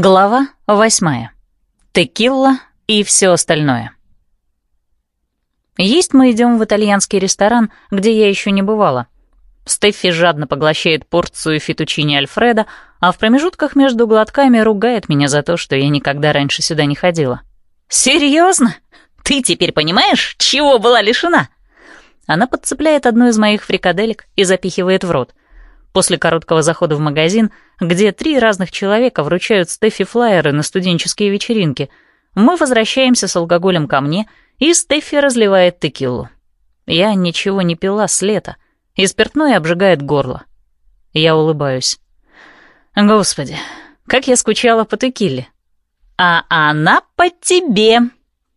Глава восьмая. Текилла и все остальное. Есть мы идем в итальянский ресторан, где я еще не бывала. Стеффи жадно поглощает порцию фетучини Альфреда, а в промежутках между глотками ругает меня за то, что я никогда раньше сюда не ходила. «Серьезно? Ты теперь понимаешь, чего была лишена?» Она подцепляет одну из моих фрикаделек и запихивает в рот. После короткого захода в магазин, где три разных человека вручают Стефи флаеры на студенческие вечеринки, мы возвращаемся с алкоголем ко мне, и Стефи разливает текилу. Я ничего не пила с лета, и спиртное обжигает горло. Я улыбаюсь. Господи, как я скучала по текиле. А она по тебе.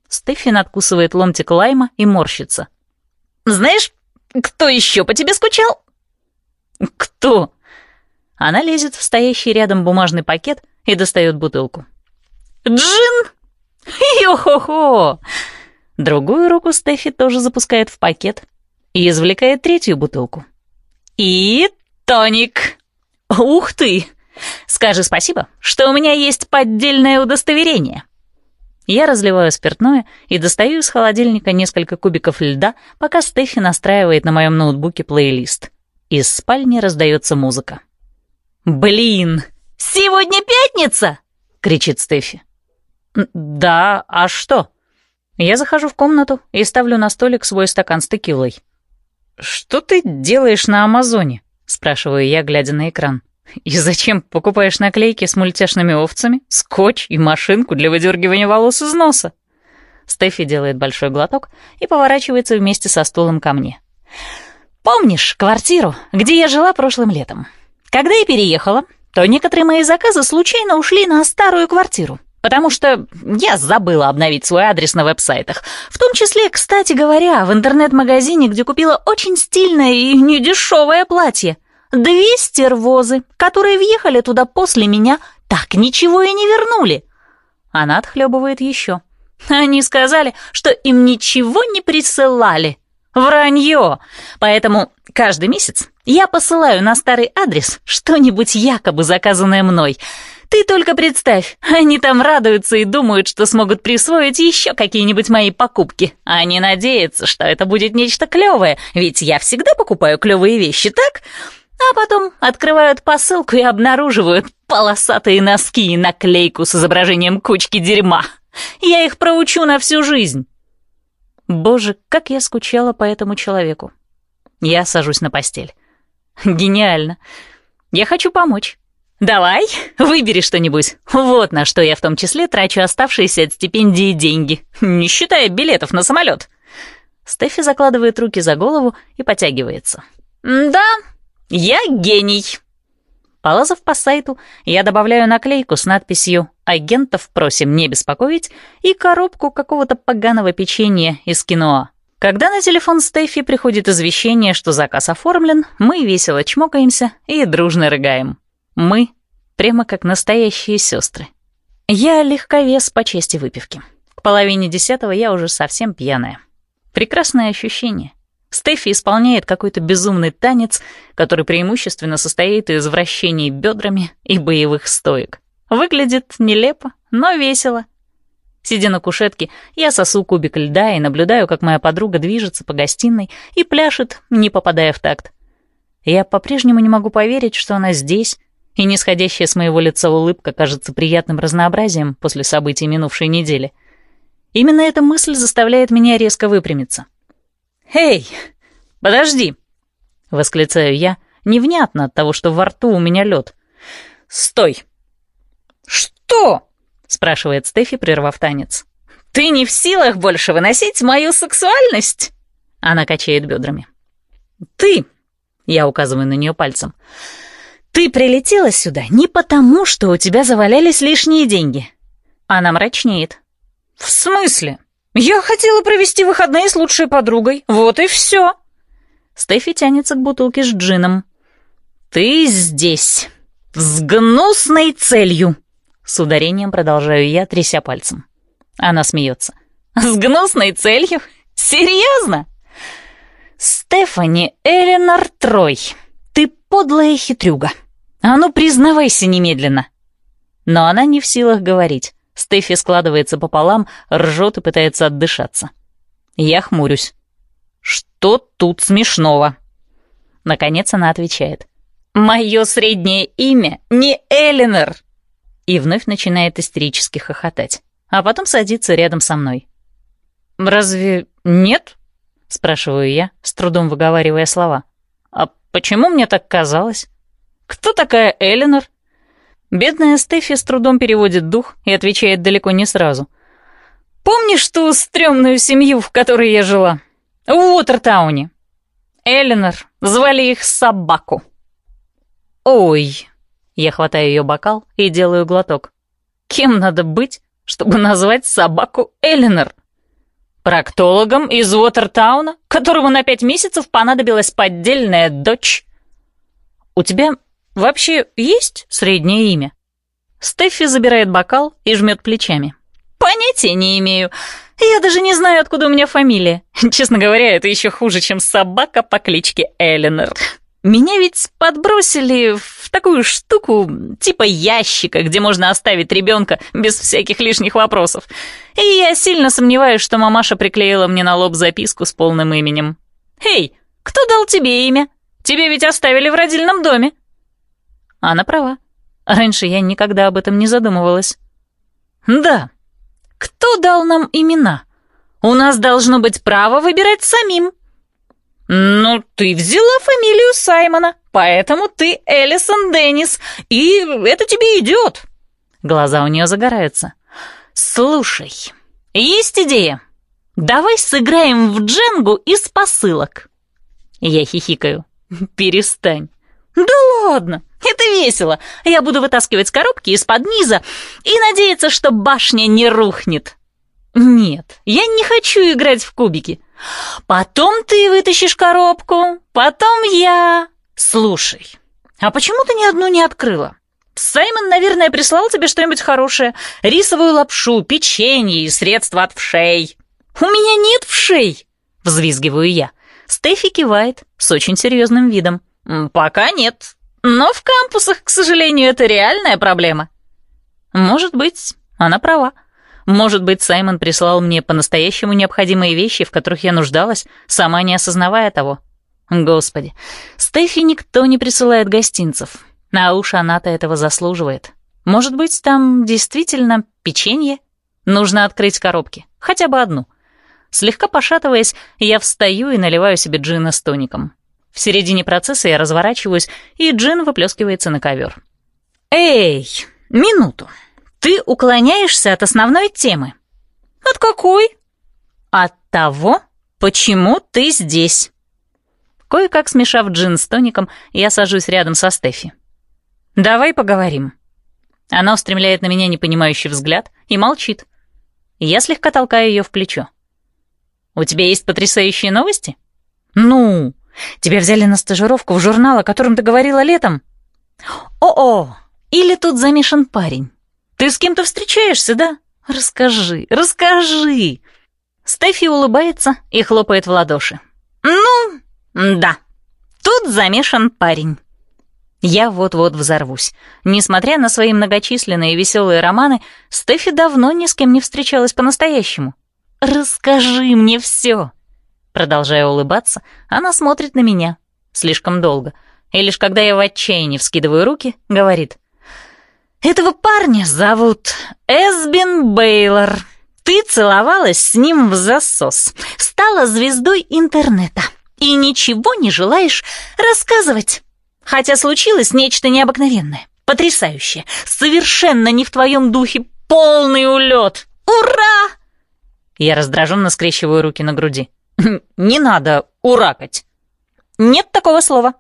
Стефи надкусывает ломтик лайма и морщится. Знаешь, кто еще по тебе скучал? «Кто?» Она лезет в стоящий рядом бумажный пакет и достает бутылку. «Джин! Йо-хо-хо!» Другую руку Стефи тоже запускает в пакет и извлекает третью бутылку. «И тоник! Ух ты! Скажи спасибо, что у меня есть поддельное удостоверение!» Я разливаю спиртное и достаю из холодильника несколько кубиков льда, пока Стефи настраивает на моем ноутбуке плейлист. Из спальни раздается музыка. «Блин, сегодня пятница!» — кричит Стефи. «Да, а что?» Я захожу в комнату и ставлю на столик свой стакан с текилой. «Что ты делаешь на Амазоне?» — спрашиваю я, глядя на экран. «И зачем покупаешь наклейки с мультяшными овцами, скотч и машинку для выдергивания волос из носа?» Стефи делает большой глоток и поворачивается вместе со стулом ко мне. Помнишь квартиру, где я жила прошлым летом? Когда я переехала, то некоторые мои заказы случайно ушли на старую квартиру, потому что я забыла обновить свой адрес на веб-сайтах. В том числе, кстати говоря, в интернет-магазине, где купила очень стильное и недешевое платье. Две стервозы, которые въехали туда после меня, так ничего и не вернули. Она отхлебывает еще. Они сказали, что им ничего не присылали. Вранье! Поэтому каждый месяц я посылаю на старый адрес что-нибудь якобы заказанное мной. Ты только представь, они там радуются и думают, что смогут присвоить еще какие-нибудь мои покупки. Они надеются, что это будет нечто клевое, ведь я всегда покупаю клевые вещи, так? А потом открывают посылку и обнаруживают полосатые носки и наклейку с изображением кучки дерьма. Я их проучу на всю жизнь. Боже, как я скучала по этому человеку. Я сажусь на постель. Гениально. Я хочу помочь. Давай, выбери что-нибудь. Вот на что я в том числе трачу оставшиеся от стипендии деньги, не считая билетов на самолет. Стефи закладывает руки за голову и потягивается. «Да, я гений!» Полазав по сайту, я добавляю наклейку с надписью «Агентов просим не беспокоить» и коробку какого-то поганого печенья из киноа. Когда на телефон Стефи приходит извещение, что заказ оформлен, мы весело чмокаемся и дружно рыгаем. Мы прямо как настоящие сестры. Я легковес по части выпивки. К половине десятого я уже совсем пьяная. Прекрасное ощущение. Стефи исполняет какой-то безумный танец, который преимущественно состоит из вращений бедрами и боевых стоек. Выглядит нелепо, но весело. Сидя на кушетке, я сосу кубик льда и наблюдаю, как моя подруга движется по гостиной и пляшет, не попадая в такт. Я по-прежнему не могу поверить, что она здесь, и нисходящая с моего лица улыбка кажется приятным разнообразием после событий минувшей недели. Именно эта мысль заставляет меня резко выпрямиться. «Эй, подожди!» — восклицаю я, невнятно от того, что во рту у меня лед. «Стой!» «Что?» — спрашивает Стефи, прервав танец. «Ты не в силах больше выносить мою сексуальность?» Она качает бедрами. «Ты!» — я указываю на нее пальцем. «Ты прилетела сюда не потому, что у тебя завалялись лишние деньги». Она мрачнеет. «В смысле?» «Я хотела провести выходные с лучшей подругой. Вот и все». Стефи тянется к бутылке с джином. «Ты здесь. С гнусной целью!» С ударением продолжаю я, тряся пальцем. Она смеется. «С гнусной целью? Серьезно?» «Стефани Эленор Трой, ты подлая хитрюга. А ну, признавайся немедленно!» Но она не в силах говорить. Стефи складывается пополам, ржет и пытается отдышаться. Я хмурюсь. «Что тут смешного?» Наконец она отвечает. «Мое среднее имя не Элинор!» И вновь начинает истерически хохотать, а потом садится рядом со мной. «Разве нет?» — спрашиваю я, с трудом выговаривая слова. «А почему мне так казалось? Кто такая Элинор?» Бедная Стефи с трудом переводит дух и отвечает далеко не сразу. «Помнишь ту стрёмную семью, в которой я жила? В Уотертауне. Элинор, звали их Собаку». «Ой!» Я хватаю ее бокал и делаю глоток. «Кем надо быть, чтобы назвать собаку Элинор?» «Проктологом из Уотертауна, которому на пять месяцев понадобилась поддельная дочь?» «У тебя вообще есть среднее имя?» Стеффи забирает бокал и жмет плечами. «Понятия не имею. Я даже не знаю, откуда у меня фамилия. Честно говоря, это еще хуже, чем собака по кличке Эленор. Меня ведь подбросили в такую штуку, типа ящика, где можно оставить ребенка без всяких лишних вопросов. И я сильно сомневаюсь, что мамаша приклеила мне на лоб записку с полным именем. «Эй, кто дал тебе имя? Тебе ведь оставили в родильном доме». Она права. Раньше я никогда об этом не задумывалась. «Да. Кто дал нам имена? У нас должно быть право выбирать самим». «Ну, ты взяла фамилию Саймона, поэтому ты Элисон Деннис, и это тебе идет». Глаза у нее загораются. «Слушай, есть идея. Давай сыграем в дженгу из посылок». Я хихикаю. «Перестань». «Да ладно, это весело. Я буду вытаскивать коробки из-под низа и надеяться, что башня не рухнет». «Нет, я не хочу играть в кубики». Потом ты вытащишь коробку, потом я... Слушай, а почему ты ни одну не открыла? Саймон, наверное, прислал тебе что-нибудь хорошее. Рисовую лапшу, печенье и средства от вшей. У меня нет вшей, взвизгиваю я. Стефи кивает с очень серьезным видом. Пока нет. Но в кампусах, к сожалению, это реальная проблема. Может быть, она права. Может быть, Саймон прислал мне по-настоящему необходимые вещи, в которых я нуждалась, сама не осознавая того. Господи, Стефи никто не присылает гостинцев, а уж она-то этого заслуживает. Может быть, там действительно печенье? Нужно открыть коробки, хотя бы одну. Слегка пошатываясь, я встаю и наливаю себе джина с тоником. В середине процесса я разворачиваюсь, и джин выплескивается на ковер. «Эй, минуту!» Ты уклоняешься от основной темы. От какой? От того, почему ты здесь. Кое-как смешав джин с тоником, я сажусь рядом со Стефи. Давай поговорим. Она устремляет на меня непонимающий взгляд и молчит. Я слегка толкаю ее в плечо. «У тебя есть потрясающие новости?» «Ну, тебя взяли на стажировку в журнал, о котором ты говорила летом». «О-о, или тут замешан парень?» Ты с кем-то встречаешься, да? Расскажи, расскажи!» Стефи улыбается и хлопает в ладоши. «Ну, да, тут замешан парень». Я вот-вот взорвусь. Несмотря на свои многочисленные веселые романы, Стефи давно ни с кем не встречалась по-настоящему. «Расскажи мне все!» Продолжая улыбаться, она смотрит на меня. Слишком долго. И лишь когда я в отчаянии вскидываю руки, говорит. Этого парня зовут Эсбин Бейлор. Ты целовалась с ним в засос, стала звездой интернета и ничего не желаешь рассказывать. Хотя случилось нечто необыкновенное, потрясающее, совершенно не в твоем духе, полный улет. Ура! Я раздраженно скрещиваю руки на груди. Не надо уракать. Нет такого слова.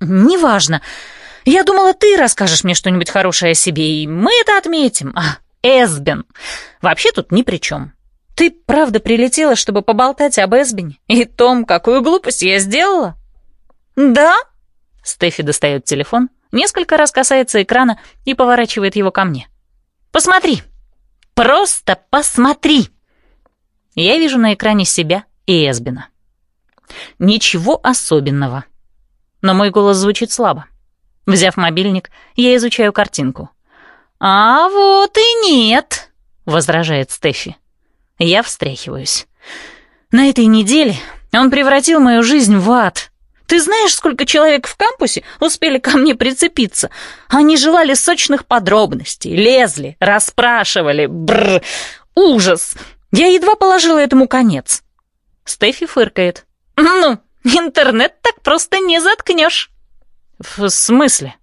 Неважно. Я думала, ты расскажешь мне что-нибудь хорошее о себе, и мы это отметим. А, Эсбин. Вообще тут ни при чем. Ты правда прилетела, чтобы поболтать об Эсбине и том, какую глупость я сделала? Да? Стефи достает телефон, несколько раз касается экрана и поворачивает его ко мне. Посмотри. Просто посмотри. Я вижу на экране себя и Эсбина. Ничего особенного. Но мой голос звучит слабо. Взяв мобильник, я изучаю картинку. «А вот и нет», — возражает Стефи. Я встряхиваюсь. На этой неделе он превратил мою жизнь в ад. Ты знаешь, сколько человек в кампусе успели ко мне прицепиться? Они желали сочных подробностей, лезли, расспрашивали. Бррр, ужас! Я едва положила этому конец. Стефи фыркает. Ну, интернет так просто не заткнешь. В смысле?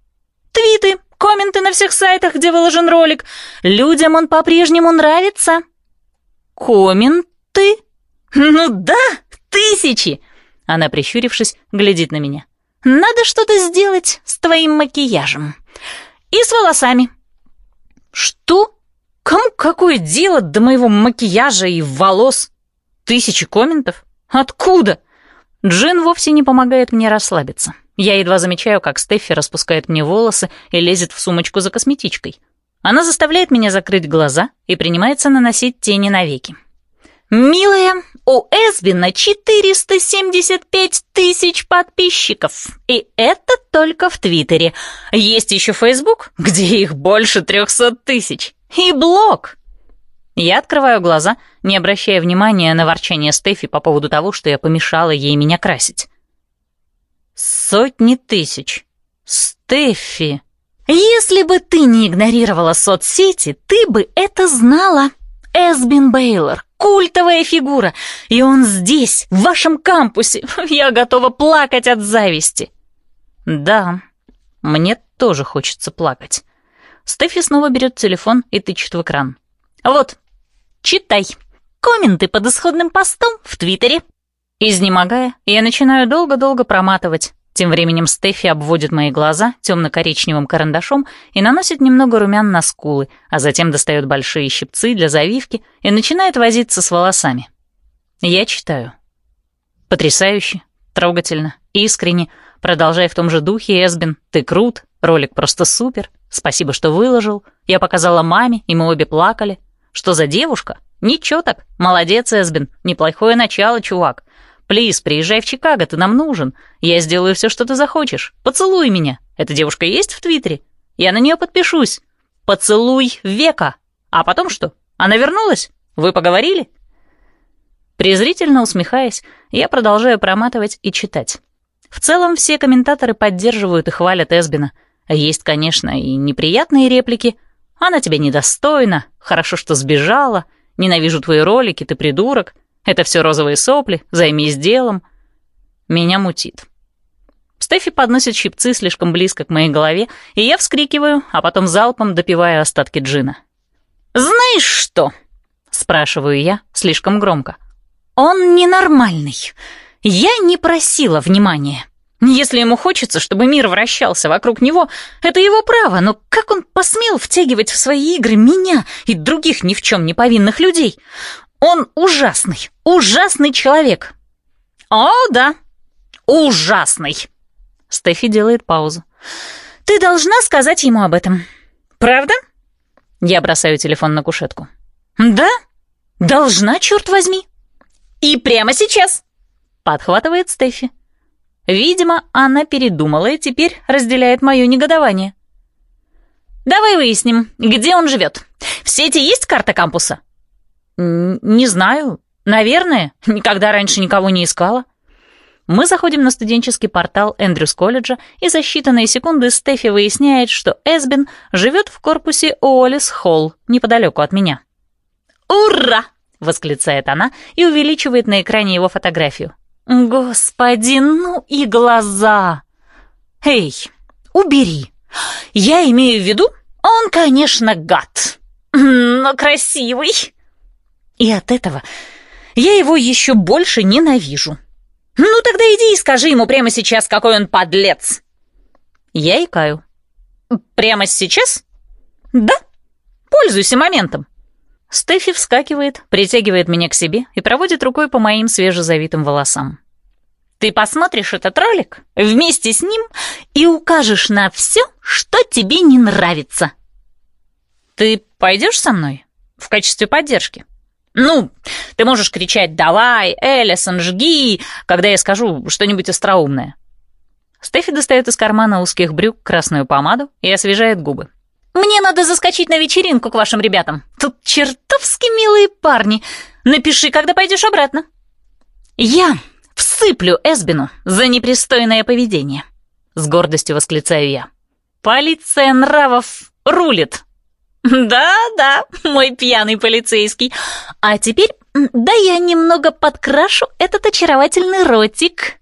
Твиты, комменты на всех сайтах, где выложен ролик. Людям он по-прежнему нравится. Комменты? Ну да, тысячи. Она, прищурившись, глядит на меня. «Надо что-то сделать с твоим макияжем. И с волосами». «Что? Кому какое дело до моего макияжа и волос? Тысячи комментов? Откуда?» Джин вовсе не помогает мне расслабиться. Я едва замечаю, как Стеффи распускает мне волосы и лезет в сумочку за косметичкой. Она заставляет меня закрыть глаза и принимается наносить тени на веки. «Милая, у Эсбина 475 тысяч подписчиков, и это только в Твиттере. Есть еще Фейсбук, где их больше 300 тысяч, и блог». Я открываю глаза, не обращая внимания на ворчание Стефи по поводу того, что я помешала ей меня красить. «Сотни тысяч. Стефи!» «Если бы ты не игнорировала соцсети, ты бы это знала. Эсбин Бейлор, культовая фигура, и он здесь, в вашем кампусе. Я готова плакать от зависти. Да, мне тоже хочется плакать. Стефи снова берет телефон и тычет в экран. Вот, читай. Комменты под исходным постом в Твиттере. Изнемогая, я начинаю долго-долго проматывать. Тем временем Стефи обводит мои глаза темно-коричневым карандашом и наносит немного румян на скулы, а затем достает большие щипцы для завивки и начинает возиться с волосами. Я читаю. Потрясающе, трогательно, искренне. Продолжай в том же духе, Эсбин. Ты крут, ролик просто супер. Спасибо, что выложил. Я показала маме, и мы обе плакали. Что за девушка? Ничего так. Молодец, Эсбин. Неплохое начало, чувак. Плиз, приезжай в Чикаго, ты нам нужен. Я сделаю все, что ты захочешь. Поцелуй меня. Эта девушка есть в Твиттере? Я на нее подпишусь. Поцелуй века. А потом что? Она вернулась? Вы поговорили?» Презрительно усмехаясь, я продолжаю проматывать и читать. В целом все комментаторы поддерживают и хвалят Эсбина. Есть, конечно, и неприятные реплики. «Она тебя недостойна», «Хорошо, что сбежала», «Ненавижу твои ролики, ты придурок», это все розовые сопли, займись делом. Меня мутит. Стефи подносит щипцы слишком близко к моей голове, и я вскрикиваю, а потом залпом допиваю остатки джина. «Знаешь что?» — спрашиваю я слишком громко. «Он ненормальный. Я не просила внимания. Если ему хочется, чтобы мир вращался вокруг него, это его право, но как он посмел втягивать в свои игры меня и других ни в чем не повинных людей? Он ужасный, ужасный человек. О, да, ужасный. Стефи делает паузу. Ты должна сказать ему об этом. Правда? Я бросаю телефон на кушетку. Да? Должна, черт возьми. И прямо сейчас. Подхватывает Стефи. Видимо, она передумала и теперь разделяет мое негодование. Давай выясним, где он живет. В сети есть карта кампуса? «Не знаю. Наверное. Никогда раньше никого не искала». Мы заходим на студенческий портал Эндрюс колледжа, и за считанные секунды Стефи выясняет, что Эсбин живет в корпусе Уоллес Холл, неподалеку от меня. «Ура!» — восклицает она и увеличивает на экране его фотографию. «Господи, ну и глаза!» «Эй, убери! Я имею в виду, он, конечно, гад, но красивый!» И от этого я его еще больше ненавижу. Ну тогда иди и скажи ему прямо сейчас, какой он подлец. Я икаю. Прямо сейчас? Да. Пользуйся моментом. Стефи вскакивает, притягивает меня к себе и проводит рукой по моим свежезавитым волосам. Ты посмотришь этот ролик вместе с ним и укажешь на все, что тебе не нравится. Ты пойдешь со мной в качестве поддержки? Ну, ты можешь кричать «Давай, Эллисон, жги!», когда я скажу что-нибудь остроумное. Стефи достает из кармана узких брюк красную помаду и освежает губы. Мне надо заскочить на вечеринку к вашим ребятам. Тут чертовски милые парни. Напиши, когда пойдешь обратно. Я всыплю Эсбину за непристойное поведение. С гордостью восклицаю я. Полиция нравов рулит. Да-да, мой пьяный полицейский. А теперь да я немного подкрашу этот очаровательный ротик.